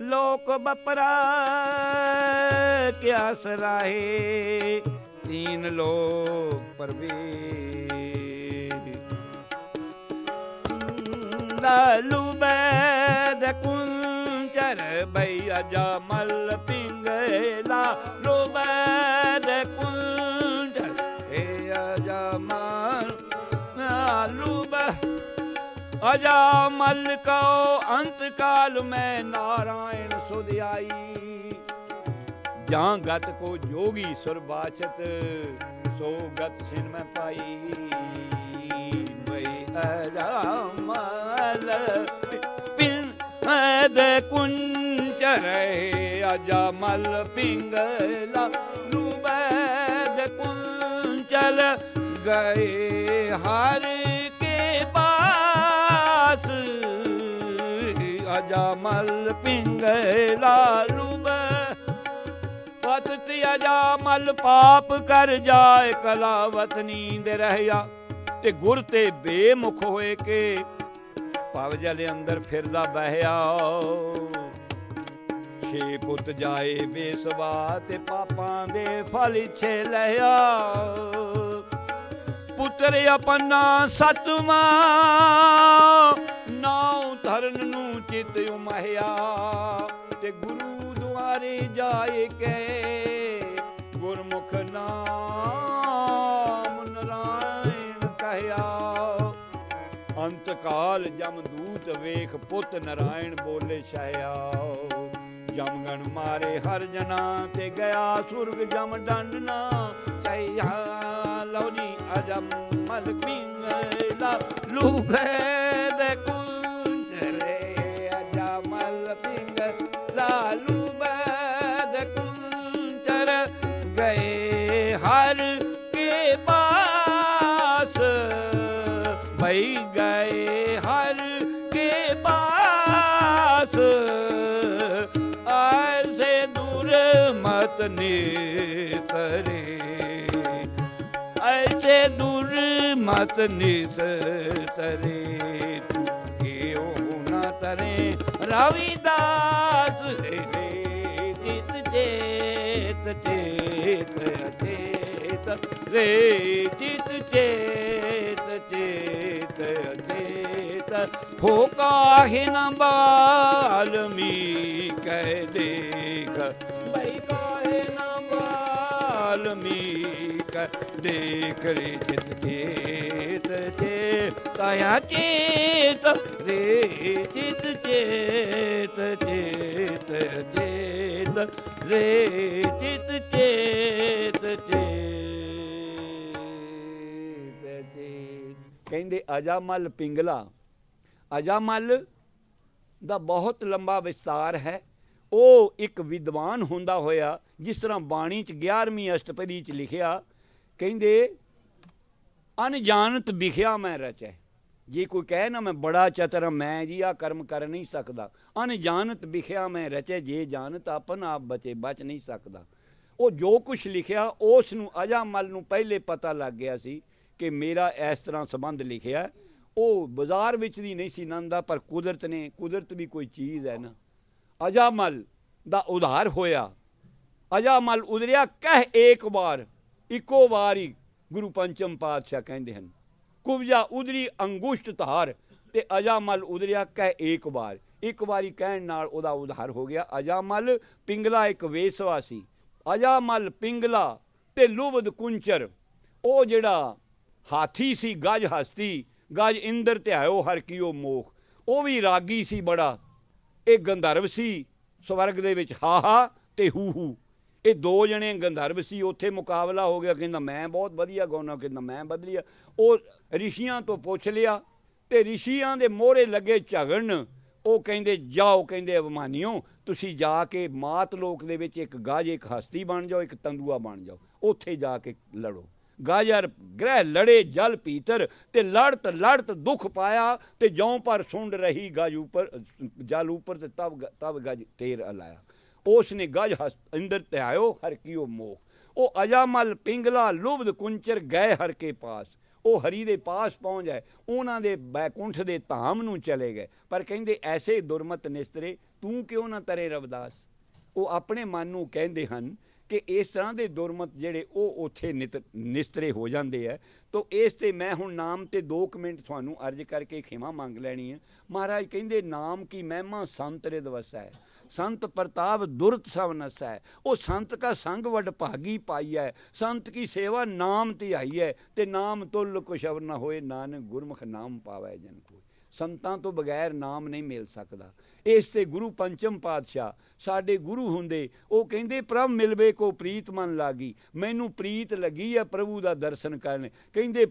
ਲੋਕ ਬਪਰਾ ਕਿਆ ਸਰਾਹੇ ਤੀਨ ਲੋਕ ਪਰਵੇ ਲਾਲੂ ਬੈਦ ਕੁੰਚਰ ਬਈ ਅਜਮਲ ਪਿੰਗਲਾ। ਲੋ ਬੈਦ ਅਜਮਲ ਕੋ ਅੰਤ ਕਾਲ ਮੈਂ ਨਾਰਾਇਣ ਸੁਧਿਆਈ। ਜਾਂ ਗਤ ਕੋ ਜੋਗੀ ਸੁਰ ਬਾਚਤ ਸੋ ਗਤ ਸਿਨ ਮੈਂ ਪਾਈ। ਬਈ ਅਜਮਲ ਪਿੰ ਦੇ ਕੁੰਚਰੇ ਅਜਮਲ ਪਿੰਗਲਾ ਲੂਬੈਦ ਕੁੰਚਲ ਗਏ। ਹਰ ਅਜਮਲ ਪਿੰਗਲਾ ਲੂਬੈ ਪਤਤ ਅਜਮਲ ਪਾਪ ਕਰ ਜਾਏ, ਕਲਾਵਤ ਨੀਂਦ ਰਹਿਆ। ਤੇ ਗੁਰ ਤੇ ਬੇਮੁਖ ਹੋਏ ਕੇ, ਭਵ ਜਲ ਅੰਦਰ ਫਿਰਦਾ ਬਹਿਆ। ਛੇ ਪੁੱਤ ਜਾਏ ਬੇਸਵਾ ਤੇ ਪਾਪਾਂ ਦੇ ਫਲ ਛੇ ਲਿਆ। ਪੁੱਤਰ ਆਪਣਾ ਸਤਵਾ ਨਾਉ ਧਰਨ ਨੂੰ ਚਿਤ ਉਮਹਿਆ, ਤੇ ਗੁਰੂ ਦੁਆਰੇ ਜਾਏ ਕੇ। ਗੁਰਮੁਖ ਨਾਮ ਨਰਾਇਣ ਕਹਿਆ, ਅੰਤ ਕਾਲ ਜਮ ਦੂਤ ਵੇਖ ਪੁੱਤ ਨਰਾਇਣ ਬੋਲੇ ਛਾਇਆ ਜਮਗਣ ਮਾਰੇ ਹਰ ਜਨਾ ਤੇ ਗਿਆ ਸੁਰਗ ਜਮ ਡੰਡਨਾ ਚਈਆ ਲਓ ਜੀ ਅਜਮ ਮਲ ਪਿੰਗਲਾ ਲੂਗੇ ਦੇ ਕੁੰਚਰੇ ਅਜਮਲ ਪਿੰਗਲਾ ਲੂਗੇ ਦੇ ਕੁੰਚਰ ਗਏ ਹਰ ਕੇ ਪਾਸ ਭਈ ਗਏ ਹਰ ਕੇ ਪਾਸ ਐਸੇ ਦੂਰ ਮਤ ਨਿਤਰੇ ਐਸੇ ਦੂਰ ਮਤ ਨਿਤਰੇ ਤੂੰ ਕਿਉ ਨਾ ਤਰੇ? ਰਵਿਦਾਸ ਰੇ ਚਿਤ ਚੇਤ ਚੇਤ ਚੇਤ ਰੇ ਚਿਤ ਚੇਤ ਚੇਤ ਚੇਤ ਹੋ ਕਾਹਿ ਨ ਬਾਲਮੀ ਕਹਿ ਦੇਖ। ਬਈ ਕਾਹਿ ਨ ਬਾਲਮੀ ਦੇਖ ਰੇ ਚਿਤ ਚੇਤ ਚੇਤ ਕਾਇਆ ਚੇਤ ਰੇ ਚਿਤ ਚੇਤ ਚੇਤ ਚੇਤ ਰੇ ਚਿਤ ਚੇਤ ਚੇਤ ਕਹਿੰਦੇ ਅਜਾਮਲ ਪਿੰਗਲਾ। ਅਜਾਮਲ ਦਾ ਬਹੁਤ ਲੰਬਾ ਵਿਸਤਾਰ ਹੈ। ਉਹ ਇੱਕ ਵਿਦਵਾਨ ਹੁੰਦਾ ਹੋਇਆ, ਜਿਸ ਤਰ੍ਹਾਂ ਬਾਣੀ ਚ 11ਵੀਂ ਅਸ਼ਟਪਦੀ ਚ ਲਿਖਿਆ ਕਹਿੰਦੇ ਅਨਜਾਣਤ ਵਿਖਿਆ ਮੈਂ ਰਚੈ। ਜੇ ਕੋਈ ਕਹੇ ਨਾ ਮੈਂ ਬੜਾ ਚਤਰ ਮੈਂ ਜੀ ਆ ਕਰਮ ਕਰ ਨਹੀਂ ਸਕਦਾ। ਅਣਜਾਣਤ ਵਿਖਿਆ ਮੈਂ ਰਚੈ, ਜੇ ਜਾਣਤ ਆਪਨ ਆਪ ਬਚੇ, ਬਚ ਨਹੀਂ ਸਕਦਾ। ਉਹ ਜੋ ਕੁਝ ਲਿਖਿਆ ਉਸ ਨੂੰ ਅਜਾਮਲ ਨੂੰ ਪਹਿਲੇ ਪਤਾ ਲੱਗ ਗਿਆ ਸੀ ਕਿ ਮੇਰਾ ਇਸ ਤਰ੍ਹਾਂ ਸੰਬੰਧ ਲਿਖਿਆ। ਉਹ ਬਾਜ਼ਾਰ ਵਿੱਚ ਦੀ ਨਹੀਂ ਸੀ ਨੰਦਾ ਪਰ ਕੁਦਰਤ ਨੇ, ਕੁਦਰਤ ਵੀ ਕੋਈ ਚੀਜ਼ ਹੈ ਨਾ। ਅਜਾਮਲ ਦਾ ਉਧਾਰ ਹੋਇਆ। ਅਜਾਮਲ ਉਧਰਿਆ, ਕਹਿ ਏਕ ਵਾਰ ਇੱਕੋ ਵਾਰੀ ਗੁਰੂ ਪੰਚਮ ਪਾਤਸ਼ਾਹ ਕਹਿੰਦੇ ਹਨ ਕੁਬਜਾ ਉਦਰੀ ਅੰਗੁਸ਼ਟ ਧਾਰ ਤੇ ਅਜਾਮਲ ਉਦਰਿਆ ਕਹਿ ਏਕ ਵਾਰ। ਇੱਕ ਵਾਰੀ ਕਹਿਣ ਨਾਲ ਉਹਦਾ ਉਧਾਰ ਹੋ ਗਿਆ। ਅਜਾਮਲ ਪਿੰਗਲਾ ਇੱਕ ਵੇਸਵਾ ਸੀ ਅਜਾਮਲ ਪਿੰਗਲਾ ਤੇ ਲੁਬਦ ਕੁੰਚਰ। ਉਹ ਜਿਹੜਾ ਹਾਥੀ ਸੀ, ਗਜ ਹਸਤੀ, ਗਜ ਇੰਦਰ ਧਿਆਇਓ ਹਰ ਕੀਓ ਮੋਖ। ਉਹ ਵੀ ਰਾਗੀ ਸੀ ਬੜਾ। ਇਹ ਗੰਧਰਵ ਸੀ, ਸਵਰਗ ਦੇ ਵਿੱਚ ਹਾ ਹਾ ਤੇ ਹੂ ਹੂ। ਇਹ ਦੋ ਜਣੇ ਗੰਧਰਵ ਸੀ, ਉੱਥੇ ਮੁਕਾਬਲਾ ਹੋ ਗਿਆ, ਕਹਿੰਦਾ ਮੈਂ ਬਹੁਤ ਵਧੀਆ ਗਾਉਣਾ ਕਹਿੰਦਾ ਮੈਂ ਵਧੀਆ ਉਹ ਰਿਸ਼ੀਆਂ ਤੋਂ ਪੁੱਛ ਲਿਆ ਤੇ ਰਿਸ਼ੀਆਂ ਦੇ ਮੋਹਰੇ ਲੱਗੇ ਝਗੜਨ। ਉਹ ਕਹਿੰਦੇ, ਜਾਓ, ਕਹਿੰਦੇ ਅਵਮਾਨਿਓ ਤੁਸੀਂ ਜਾ ਕੇ ਮਾਤ ਲੋਕ ਦੇ ਵਿੱਚ ਇੱਕ ਗਾਜ, ਇੱਕ ਹਸਤੀ ਬਣ ਜਾਓ, ਇੱਕ ਤੰਦੂਆ ਬਣ ਜਾਓ, ਉੱਥੇ ਜਾ ਕੇ ਲੜੋ। ਗਾਜਰ ਗ੍ਰਹਿ ਲੜੇ, ਜਲ ਪੀਤਰ ਤੇ ਲੜਤ ਲੜਤ ਦੁੱਖ ਪਾਇਆ ਤੇ ਜਉ ਪਰ ਸੁੰਡ ਰਹੀ ਗਜ ਉਪਰ, ਜਲ ਉਪਰ ਤੇ ਤਬ ਤਬ ਗਜ ਤੇਰ ਅਲਾਇਆ। ਉਸ ਨੇ ਗਜ ਹਸ ਅੰਦਰ ਤੇ ਆਇਓ, ਹਰ ਕੀਓ ਮੋਖ ਉਹ ਅਜਾਮਲ, ਪਿੰਗਲਾ ਲੁਬਦ ਕੁੰਚਰ ਗਏ ਹਰ ਕੇ ਪਾਸ। ਉਹ ਹਰੀ ਦੇ ਪਾਸ ਪਹੁੰਚ ਜਾਏ, ਉਹਨਾਂ ਦੇ ਬੈਕੁੰਠ ਦੇ ਧਾਮ ਨੂੰ ਚਲੇ ਗਏ। ਪਰ ਕਹਿੰਦੇ, ਐਸੇ ਦੁਰਮਤ ਨਿਸਤਰੇ, ਤੂੰ ਕਿਉਂ ਨਾ ਤਰੇ ਰਵਦਾਸ? ਉਹ ਆਪਣੇ ਮਨ ਨੂੰ ਕਹਿੰਦੇ ਹਨ ਕਿ ਇਸ ਤਰ੍ਹਾਂ ਦੇ ਦੁਰਮਤ ਜਿਹੜੇ ਉਹ ਉੱਥੇ ਨਿਤ ਨਿਸਤਰੇ ਹੋ ਜਾਂਦੇ ਆ ਤੋ ਇਸ ਤੇ ਮੈਂ ਹੁਣ ਨਾਮ ਤੇ 2 ਮਿੰਟ ਤੁਹਾਨੂੰ ਅਰਜ਼ ਕਰਕੇ ਖਿਮਾ ਮੰਗ ਲੈਣੀ ਹੈ ਮਹਾਰਾਜ ਕਹਿੰਦੇ, ਨਾਮ ਕੀ ਮਹਿਮਾ ਸੰਤ ਰਿਦ ਹੈ ਸੰਤ ਪ੍ਰਤਾਪ ਦੁਰਤ ਸਭ ਨਸੈ। ਉਹ ਸੰਤ ਕਾ ਸੰਗ ਵਡ ਭਾਗੀ ਪਾਈ ਹੈ ਸੰਤ ਕੀ ਸੇਵਾ ਨਾਮ ਧਿਆਈ ਹੈ ਤੇ ਨਾਮ ਤੁਲ ਕੁਸ਼ਵ ਨ ਹੋਏ ਨਾਨਕ ਗੁਰਮੁਖ ਨਾਮ ਪਾਵੈ ਜਨ ਕੋਈ ਸੰਤਾਂ ਤੋਂ ਬਗੈਰ ਨਾਮ ਨਹੀਂ ਮਿਲ ਸਕਦਾ। ਇਸ ਤੇ ਗੁਰੂ ਪੰਚਮ ਪਾਤਸ਼ਾਹ ਸਾਡੇ ਗੁਰੂ ਹੁੰਦੇ, ਉਹ ਕਹਿੰਦੇ, ਪ੍ਰਭ ਮਿਲਵੇ ਕੋ ਪ੍ਰੀਤ ਮਨ ਲਾਗੀ। ਮੈਨੂੰ ਪ੍ਰੀਤ ਲੱਗੀ ਹੈ ਪ੍ਰਭੂ ਦਾ ਦਰਸ਼ਨ ਕਰਨ। ਕਹਿੰਦੇ,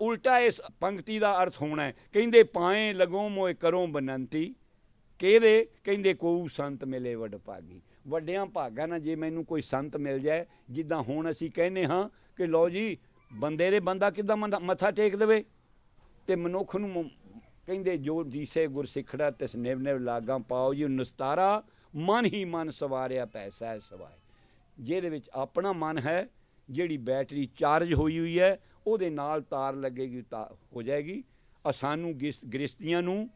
ਉਲਟਾ ਇਸ ਪੰਕਤੀ ਦਾ ਅਰਥ ਹੋਣਾ ਹੈ ਕਹਿੰਦੇ, ਪਾਏ ਲਗੋ ਮੋਏ ਕਰੋ ਬਨੰਤੀ। ਕਿਹਦੇ? ਕਹਿੰਦੇ ਕੋਊ ਸੰਤ ਮਿਲੇ ਵੱਡ ਭਾਗੀ। ਵੱਡਿਆਂ ਭਾਗਾਂ ਨਾਲ ਜੇ ਮੈਨੂੰ ਕੋਈ ਸੰਤ ਮਿਲ ਜਾਏ, ਜਿੱਦਾਂ ਹੁਣ ਅਸੀਂ ਕਹਿੰਨੇ ਹਾਂ ਕਿ ਲਓ ਜੀ, ਬੰਦੇ ਦੇ ਬੰਦਾ ਕਿਦਾਂ ਮੱਥਾ ਟੇਕ ਦੇਵੇ? ਤੇ ਮਨੁੱਖ ਨੂੰ ਕਹਿੰਦੇ ਜੋ ਜੀਸੇ ਗੁਰਸਿੱਖੜਾ ਤਿਸ ਨਿਵ ਨਿਵ ਲਾਗਾਂ ਪਾਓ ਜੀ, ਨਸਤਾਰਾ, ਮਨ ਹੀ ਮਨ ਸਵਾਰਿਆ ਪੈਸਾ ਸਵਾਏ। ਜਿਹਦੇ ਵਿੱਚ ਆਪਣਾ ਮਨ ਹੈ, ਜਿਹੜੀ ਬੈਟਰੀ ਚਾਰਜ ਹੋਈ ਹੋਈ ਹੈ, ਉਹਦੇ ਨਾਲ ਤਾਰ ਲੱਗੇਗੀ, ਤਾਂ ਹੋ ਜਾਏਗੀ। ਆ ਸਾਨੂੰ ਗ੍ਰਸਤੀਆਂ ਨੂੰ,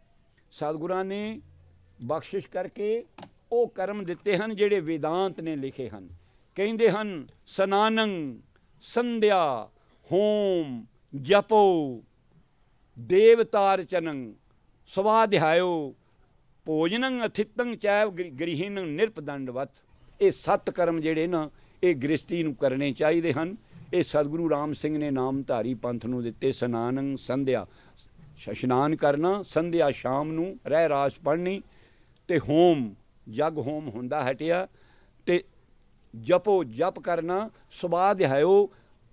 ਸਤਿਗੁਰਾਂ ਨੇ ਬਖਸ਼ਿਸ਼ ਕਰਕੇ ਉਹ ਕਰਮ ਦਿੱਤੇ ਹਨ ਜਿਹੜੇ ਵੇਦਾਂਤ ਨੇ ਲਿਖੇ ਹਨ। ਕਹਿੰਦੇ ਹਨ, ਸਨਾਨੰ ਸੰਧਿਆ ਹੋਮ ਜਪੋ, ਦੇਵਤਾਰ ਚਨੰ ਸਵਾਧਿਆਇਓ, ਭੋਜਨੰ ਅਥਿਤੰ ਚੈਵ ਗ੍ਰਹੀਨੰ ਨਿਰਪਦੰਡਵਤ। ਇਹ ਸੱਤ ਕਰਮ ਜਿਹੜੇ ਨਾ, ਇਹ ਗ੍ਰਸਤੀ ਨੂੰ ਕਰਨੇ ਚਾਹੀਦੇ ਹਨ। ਇਹ ਸਤਿਗੁਰੂ ਰਾਮ ਸਿੰਘ ਨੇ ਨਾਮਧਾਰੀ ਪੰਥ ਨੂੰ ਦਿੱਤੇ ਸਨਾਨੰ ਸੰਧਿਆ। ਇਸ਼ਨਾਨ ਕਰਨਾ, ਸੰਧਿਆ ਸ਼ਾਮ ਨੂੰ ਰਹਿ ਰਾਸ ਪੜਨੀ ਤੇ ਹੋਮ, ਜਗ ਹੋਮ ਹੁੰਦਾ ਹਟਿਆ ਤੇ ਜਪੋ ਜਪ ਕਰਨਾ ਸੁਬਾਧਿਆਇਓ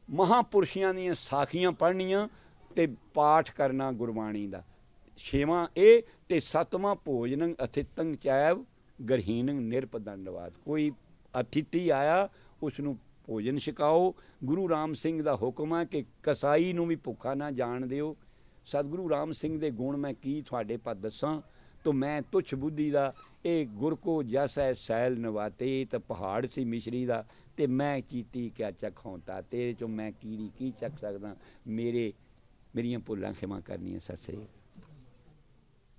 ਮਹਾਪੁਰਸ਼ੀਆਂ ਦੀਆਂ ਸਾਖੀਆਂ ਪੜ੍ਹਨੀਆਂ ਤੇ ਪਾਠ ਕਰਨਾ ਗੁਰਬਾਣੀ ਦਾ। ਛੇਵਾਂ ਇਹ ਤੇ ਸਤਵਾਂ ਭੋਜਨੰ ਅਥਿਤੰ ਚੈਵ ਗਰਹੀਨੰ ਨਿਰਪਦੰਡਵਾਦ। ਕੋਈ ਅਥਿਤੀ ਆਇਆ ਉਸ ਨੂੰ ਭੋਜਨ ਛਕਾਓ। ਗੁਰੂ ਰਾਮ ਸਿੰਘ ਦਾ ਹੁਕਮ ਹੈ ਕਿ ਕਸਾਈ ਨੂੰ ਵੀ ਭੁੱਖਾ ਨਾ ਜਾਣ ਦਿਓ। ਸਤਿਗੁਰੂ ਰਾਮ ਸਿੰਘ ਦੇ ਗੁਣ ਮੈਂ ਕੀ ਤੁਹਾਡੇ ਪਾ ਦੱਸਾਂ? ਤੋ ਮੈਂ ਤੁਛ ਬੁੱਧੀ ਦਾ ਇਹ ਗੁਰ ਕੋ ਜਸੈ ਸੈਲ ਨਵਾਤੇ ਤੇ ਪਹਾੜ ਸੀ ਮਿਸ਼ਰੀ ਦਾ ਤੇ ਮੈਂ ਚੀਤੀ ਕਿਆ ਚਖੌਂਤਾ ਤੇਰੇ ਚੋਂ ਮੈਂ ਕੀੜੀ ਕੀ ਚੱਕ ਸਕਦਾ ਮੇਰੇ ਮੇਰੀਆਂ ਭੁੱਲਾਂ ਖਿਮਾ ਕਰਨੀਆਂ ਸਤਿ